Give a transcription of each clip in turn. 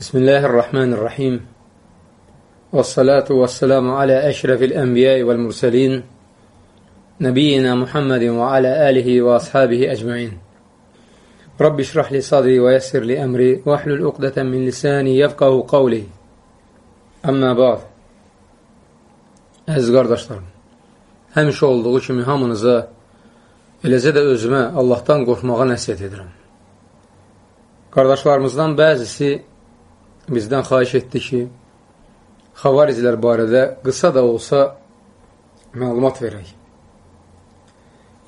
بسم الله الرحمن الرحيم والصلاة والسلام على أشرف الأنبياء والمرسلين نبينا محمد وعلى آله وأصحابه أجمعين رب اشرح لي صدري ويسر لي أمري واحلل عقدة من لساني يفقه قولي Əmmə ba'd Əziz qardaşlarım, həmişə olduğu kimi hamınıza, eləcə də özümə Allahdan qorxmağa nəsiyyət edirəm. Qardaşlarımızdan bəzisi bizdən xahiş etdi ki, xavarizlər barədə qısa da olsa məlumat verək.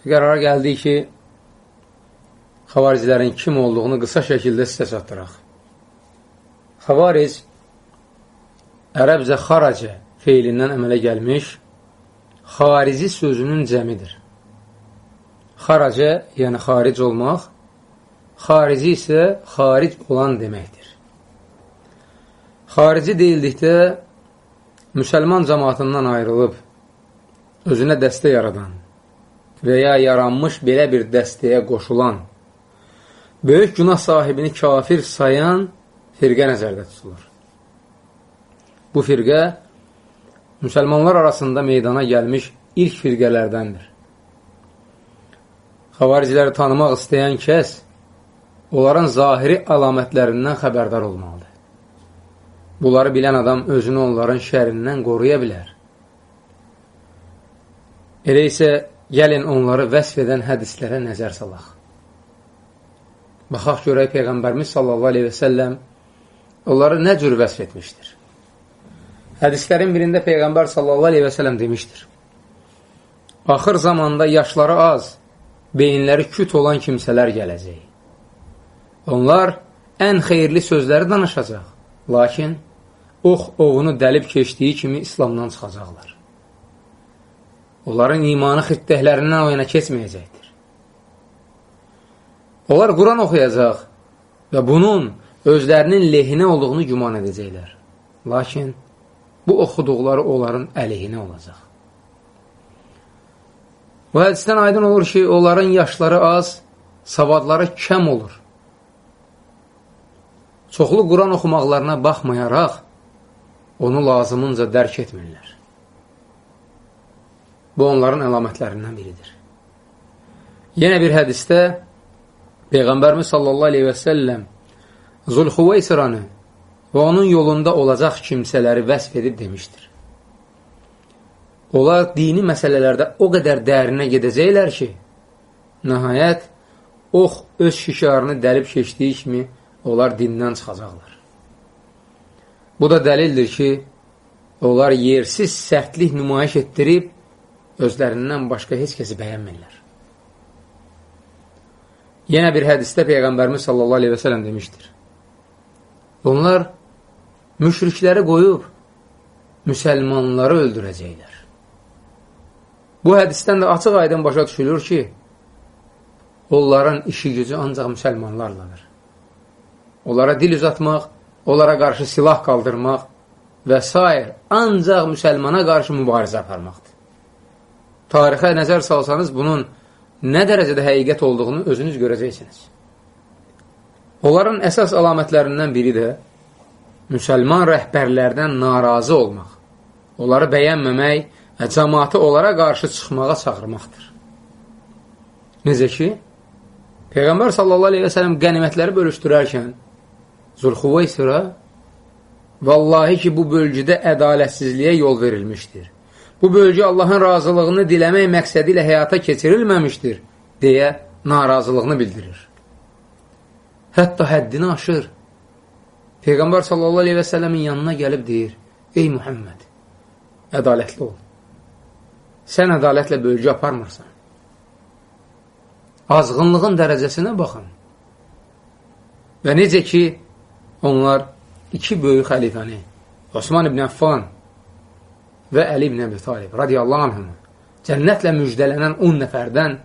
Qərara gəldik ki, xavarizlərin kim olduğunu qısa şəkildə sizə çatdıraq. Xavariz ərəbcə xaracə feilindən əmələ gəlmiş xarici sözünün cəmidir. Xaracə, yəni xaric olmaq, xarici isə xaric olan deməkdir. Xarici deyildikdə müsəlman cəmatından ayrılıb, özünə dəstə yaradan və ya yaranmış belə bir dəstəyə qoşulan, böyük günah sahibini kafir sayan firqə nəzərdə tutulur. Bu firqə müsəlmanlar arasında meydana gəlmiş ilk firqələrdəndir. Xavariciləri tanımaq istəyən kəs onların zahiri əlamətlərindən xəbərdar olmalıdır. Bunları bilən adam özünü onların şərindən qoruya bilər. Elə isə gəlin onları vəsf edən hədislərə nəzər salaq. Baxaq görək Peyğəmbərimiz sallallahu aleyhi və səlləm onları nə cür vəsf etmişdir? Hədislərin birində Peyğəmbər sallallahu aleyhi və sələm demişdir. Axır zamanda yaşları az, beyinləri küt olan kimsələr gələcək. Onlar ən xeyirli sözləri danışacaq, lakin ox ovunu dəlib keçdiyi kimi İslamdan çıxacaqlar. Onların imanı xittəhlərindən o yana keçməyəcəkdir. Onlar Quran oxuyacaq və bunun özlərinin lehinə olduğunu güman edəcəklər. Lakin bu oxuduqları onların əleyhinə olacaq. Bu hədisdən aydın olur ki, onların yaşları az, savadları kəm olur. Çoxlu Quran oxumaqlarına baxmayaraq, onu lazımınca dərk etmirlər. Bu, onların əlamətlərindən biridir. Yenə bir hədisdə Peyğəmbərimiz sallallahu aleyhi və səlləm Zulxuveysranı və onun yolunda olacaq kimsələri vəsf edib demişdir. Onlar dini məsələlərdə o qədər dərinə gedəcəklər ki, nəhayət, ox öz şişarını dəlib keçdiyi kimi onlar dindən çıxacaqlar. Bu da dəlildir ki, onlar yersiz sərtlik nümayiş etdirib, özlərindən başqa heç kəsi bəyənmirlər. Yenə bir hədisdə Peyğəmbərimiz sallallahu aleyhi və sələm demişdir. Onlar müşrikləri qoyub müsəlmanları öldürəcəklər. Bu hədisdən də açıq aydın başa düşülür ki, onların işi gücü ancaq müsəlmanlarladır. Onlara dil uzatmaq, onlara qarşı silah qaldırmaq və s. ancaq müsəlmana qarşı mübarizə aparmaqdır. Tarixə nəzər salsanız, bunun nə dərəcədə həqiqət olduğunu özünüz görəcəksiniz. Onların əsas əlamətlərindən biri də müsəlman rəhbərlərdən narazı olmaq, onları bəyənməmək və cəmatı onlara qarşı çıxmağa çağırmaqdır. Necə ki, Peyğəmbər sallallahu aleyhi və sələm qənimətləri bölüşdürərkən Zulxuveysira Vallahi ki, bu bölgüdə ədalətsizliyə yol verilmişdir. Bu bölgü Allahın razılığını diləmək məqsədi ilə həyata keçirilməmişdir, deyə narazılığını bildirir. Hətta həddini aşır. Peyğəmbər sallallahu aleyhi və sələmin yanına gəlib deyir, ey Muhammed, ədalətli ol. Sən ədalətlə bölgü aparmırsan. Azğınlığın dərəcəsinə baxın. Və necə ki, onlar iki böyük xəlifəni, Osman ibn Affan və Əli ibn Əbi Talib, radiyallahu anhüm, cənnətlə müjdələnən 10 nəfərdən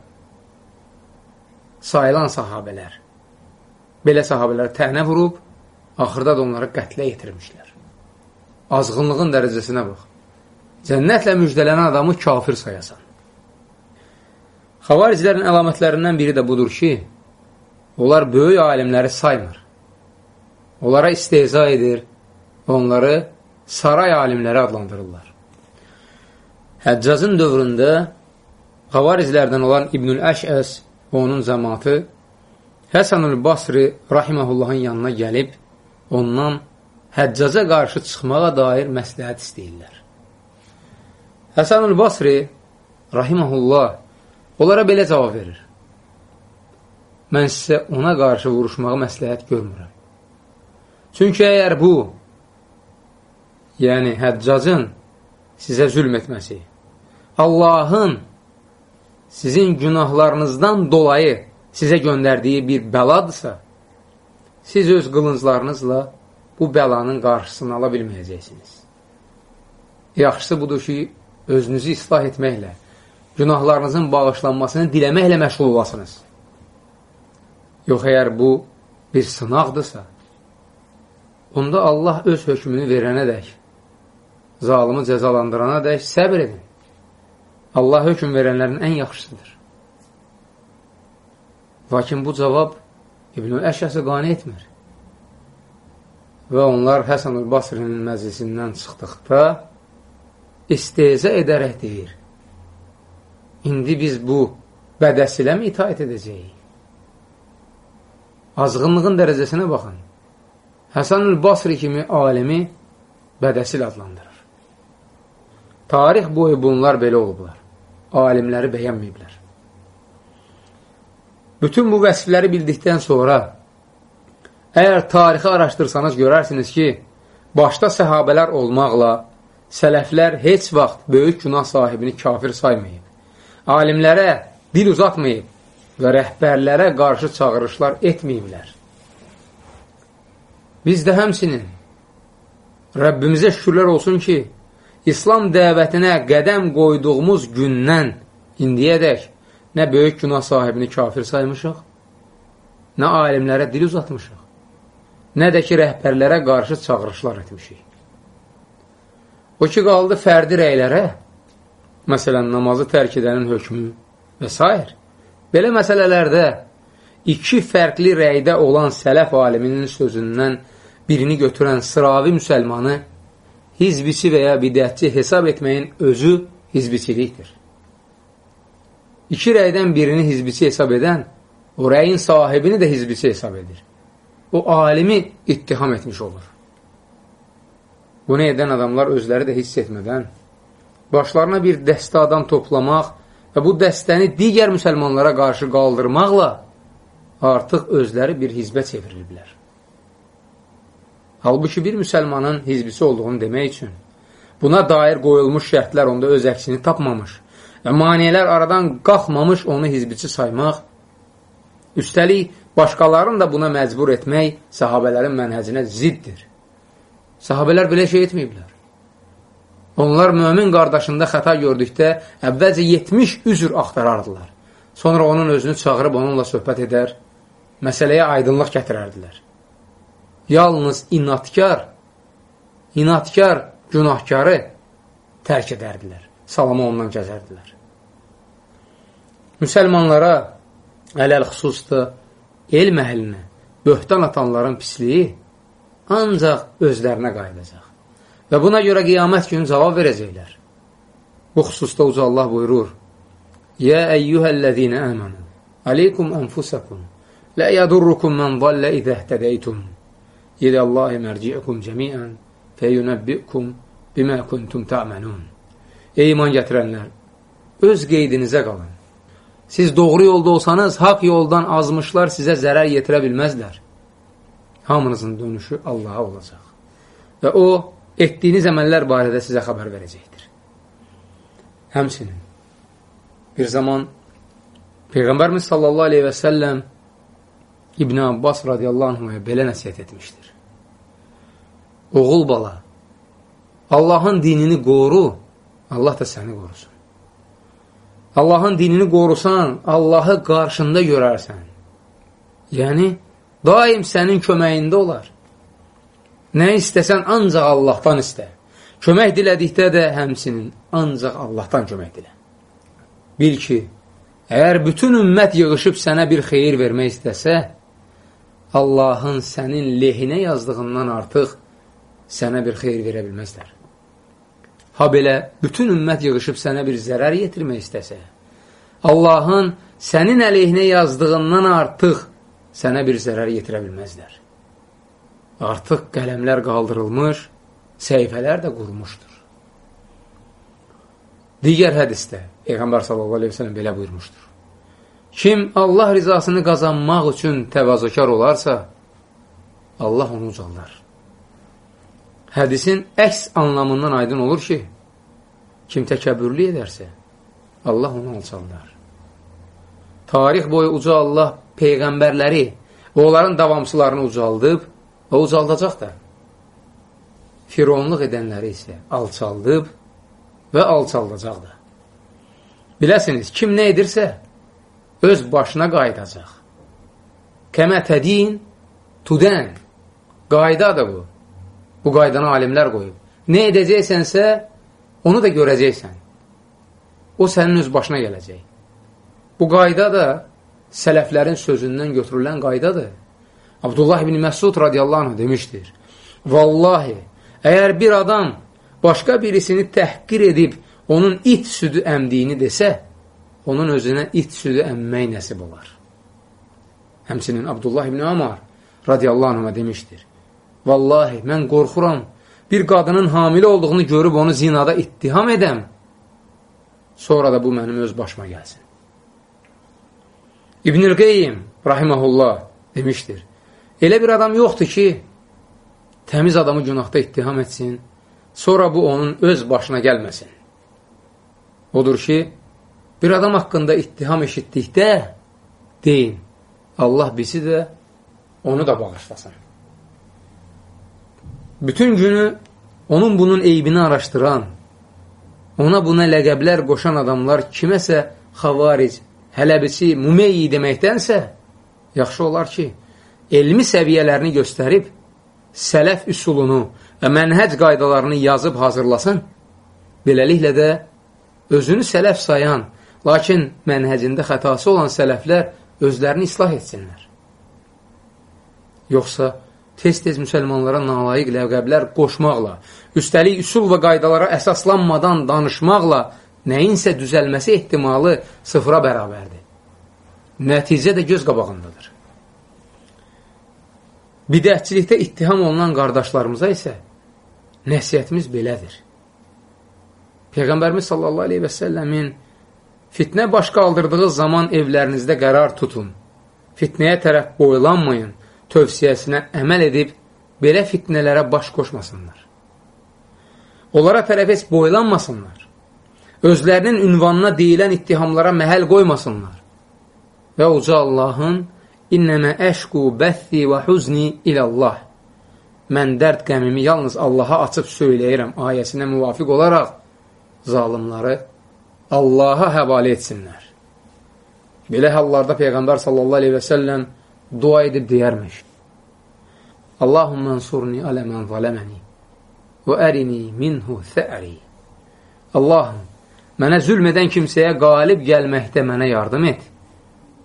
sayılan sahabələr, belə sahabələr tənə vurub, Axırda da onları qətlə yetirmişlər. Azğınlığın dərəcəsinə bax. Cənnətlə müjdələnən adamı kafir sayasan. Xavaricilərin əlamətlərindən biri də budur ki, onlar böyük alimləri saymır. Onlara isteza edir, onları saray alimləri adlandırırlar. Həccacın dövründə Xavarizlərdən olan İbnül Əşəs və onun cəmatı Həsanül Basri rahiməhullahın yanına gəlib, ondan həccaca qarşı çıxmağa dair məsləhət istəyirlər. Həsanül Basri rahiməhullah onlara belə cavab verir. Mən sizə ona qarşı vuruşmağı məsləhət görmürəm. Çünki əgər bu, yəni həccacın sizə zülm etməsi, Allahın sizin günahlarınızdan dolayı sizə göndərdiyi bir bəladırsa, siz öz qılınclarınızla bu bəlanın qarşısını ala bilməyəcəksiniz. Yaxşısı budur ki, özünüzü islah etməklə, günahlarınızın bağışlanmasını diləməklə məşğul olasınız. Yox, əgər bu bir sınaqdırsa, onda Allah öz hökmünü verənə dək, zalımı cəzalandırana dək səbr edin. Allah hökm verənlərin ən yaxşısıdır. Lakin bu cavab İbn-i Əşəsi qani etmir. Və onlar Həsən-ül Basrinin məclisindən çıxdıqda istezə edərək deyir. İndi biz bu bədəsilə mi itaət edəcəyik? Azğınlığın dərəcəsinə baxın. Həsən-ül Basri kimi alimi bədəsil adlandırır. Tarix boyu bunlar belə olublar. Alimləri bəyənməyiblər. Bütün bu vəsifləri bildikdən sonra əgər tarixi araşdırsanız görərsiniz ki, başda səhabələr olmaqla sələflər heç vaxt böyük günah sahibini kafir saymayıb. Alimlərə dil uzatmayıb və rəhbərlərə qarşı çağırışlar etməyiblər. Biz də həmsinin Rəbbimizə şükürlər olsun ki, İslam dəvətinə qədəm qoyduğumuz gündən indiyədək nə böyük günah sahibini kafir saymışıq, nə alimlərə dil uzatmışıq, nə də ki, rəhbərlərə qarşı çağırışlar etmişik. O ki, qaldı fərdi rəylərə, məsələn, namazı tərk edənin hökmü və s. Belə məsələlərdə iki fərqli rəydə olan sələf aliminin sözündən birini götürən sıravi müsəlmanı hizbiçi və ya bidətçi hesab etməyin özü hizbiçilikdir. İki rəydən birini hizbiçi hesab edən, o rəyin sahibini də hizbiçi hesab edir. O alimi ittiham etmiş olur. Bunu edən adamlar özləri də hiss etmədən, başlarına bir dəstə adam toplamaq və bu dəstəni digər müsəlmanlara qarşı qaldırmaqla artıq özləri bir hizbə çevirirlər. Halbuki bir müsəlmanın hizbisi olduğunu demək üçün buna dair qoyulmuş şərtlər onda öz əksini tapmamış və maniyələr aradan qalxmamış onu hizbici saymaq, üstəlik başqalarını da buna məcbur etmək sahabələrin mənhəcinə ziddir. Sahabələr belə şey etməyiblər. Onlar mömin qardaşında xəta gördükdə əvvəlcə 70 üzr axtarardılar. Sonra onun özünü çağırıb onunla söhbət edər, məsələyə aydınlıq gətirərdilər. Yalnız inatkar, inatkar günahkarı tərk edərdilər salama ondan gəzərdilər. Müsəlmanlara ələl xüsusda elm əhlinə böhtan atanların pisliyi ancaq özlərinə qayıdacaq. Və buna görə qiyamət günü cavab verəcəklər. Bu xüsusda uca Allah buyurur, Yə əyyuhəl-ləzinə əmənu, aleykum ənfusakum, lə yədurrukum mən dallə idə htədəytum, ilə Allahi mərciəkum cəmiən, fəyunəbbikum bimə kuntum tə'mənun. Ey iman gətirənlər, öz qeydinizə qalın. Siz doğru yolda olsanız, haq yoldan azmışlar sizə zərər yetirə. Hamınızın dönüşü Allaha olacaq. Və o, etdiyiniz əməllər barədə sizə xəbər verəcəkdir. Həmsinin, bir zaman Peyğəmbərimiz sallallahu aleyhi və səlləm İbn Abbas radiyallahu anhaya belə nəsiyyət etmişdir. Oğul bala, Allahın dinini qoru, Allah da səni qorusun. Allahın dinini qorusan, Allahı qarşında görərsən. Yəni, daim sənin köməyində olar. Nə istəsən, ancaq Allahdan istə. Kömək dilədikdə də həmsinin ancaq Allahdan kömək dilə. Bil ki, əgər bütün ümmət yığışıb sənə bir xeyir vermək istəsə, Allahın sənin lehinə yazdığından artıq sənə bir xeyr verə bilməzlər. Ha belə bütün ümmət yığışıb sənə bir zərər yetirmək istəsə, Allahın sənin əleyhinə yazdığından artıq sənə bir zərər yetirə bilməzlər. Artıq qələmlər qaldırılmış, səhifələr də qurmuşdur. Digər hədisdə Peyğəmbər sallallahu aleyhi ve sellem belə buyurmuşdur. Kim Allah rizasını qazanmaq üçün təvazökar olarsa, Allah onu ucaldar. Hədisin əks anlamından aydın olur ki, kim təkəbbürlü edərsə, Allah onu alçaldar. Tarix boyu uca Allah peyğəmbərləri və onların davamçılarını ucaldıb və ucaldacaq da. Fironluq edənləri isə alçaldıb və alçaldacaq da. Biləsiniz, kim nə edirsə, öz başına qayıdacaq. Kəmə tədin, tudən. Qaydadır bu. Bu qaydanı alimlər qoyub. Nə edəcəksənsə, onu da görəcəksən. O sənin öz başına gələcək. Bu qayda da sələflərin sözündən götürülən qaydadır. Abdullah ibn Məsud radiyallahu anh demişdir. Vallahi, əgər bir adam başqa birisini təhqir edib, onun it südü əmdiyini desə, onun özünə it südü əmmək nəsib olar. Həmsinin Abdullah ibn Amar radiyallahu anhına demişdir. Vallahi, mən qorxuram, bir qadının hamilə olduğunu görüb onu zinada ittiham edəm, sonra da bu mənim öz başıma gəlsin. İbn-i Qeyyim, rahiməhullah, demişdir. Elə bir adam yoxdur ki, təmiz adamı günahda ittiham etsin, sonra bu onun öz başına gəlməsin. Odur ki, Bir adam haqqında ittiham eşitdikdə deyin, Allah bizi də onu da bağışlasın. Bütün günü onun bunun eybini araşdıran, ona buna ləqəblər qoşan adamlar kiməsə xavaric, hələbisi, mumeyyi deməkdənsə, yaxşı olar ki, elmi səviyyələrini göstərib, sələf üsulunu və mənhəc qaydalarını yazıb hazırlasın, beləliklə də özünü sələf sayan, Lakin mənhəcində xətası olan sələflər özlərini islah etsinlər. Yoxsa tez-tez müsəlmanlara nalayiq ləqəblər qoşmaqla, üstəlik üsul və qaydalara əsaslanmadan danışmaqla nəyinsə düzəlməsi ehtimalı sıfıra bərabərdir. Nəticə də göz qabağındadır. Bidətçilikdə ittiham olunan qardaşlarımıza isə nəsiyyətimiz belədir. Peyğəmbərimiz sallallahu aleyhi və səlləmin Fitnə baş qaldırdığı zaman evlərinizdə qərar tutun. Fitnəyə tərəf boylanmayın, tövsiyəsinə əməl edib, belə fitnələrə baş qoşmasınlar. Onlara tərəf heç boylanmasınlar. Özlərinin ünvanına deyilən ittihamlara məhəl qoymasınlar. Və uca Allahın İnnəmə əşqu bəthi və huzni ilallah. Mən dərd qəmimi yalnız Allaha açıb söyləyirəm ayəsinə müvafiq olaraq zalimları Allaha həvalə etsinlər. Belə hallarda Peyğəmbər sallallahu aleyhi və səlləm dua edib deyərmiş. Allahumma ansurni alə mən zaləməni və ərini minhu thəri. Allahım, mənə zülm edən kimsəyə qalib gəlməkdə mənə yardım et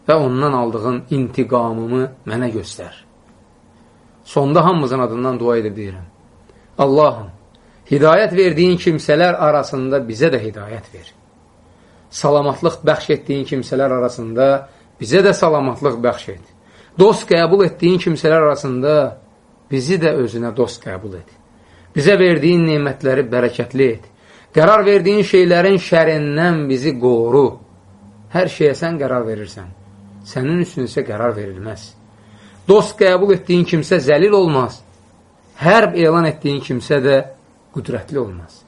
və ondan aldığın intiqamımı mənə göstər. Sonda hamımızın adından dua edib deyirəm. Allahım, hidayət verdiyin kimsələr arasında bizə də hidayət ver salamatlıq bəxş etdiyin kimsələr arasında bizə də salamatlıq bəxş et. Dost qəbul etdiyin kimsələr arasında bizi də özünə dost qəbul et. Bizə verdiyin nemətləri bərəkətli et. Qərar verdiyin şeylərin şərindən bizi qoru. Hər şeyə sən qərar verirsən. Sənin üçün isə qərar verilməz. Dost qəbul etdiyin kimsə zəlil olmaz. Hərb elan etdiyin kimsə də qüdrətli olmaz.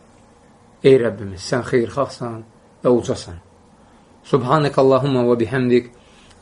Ey Rəbbimiz, sən xeyrxahsan, və ucasan. Subhanək Allahumma və bihamdik,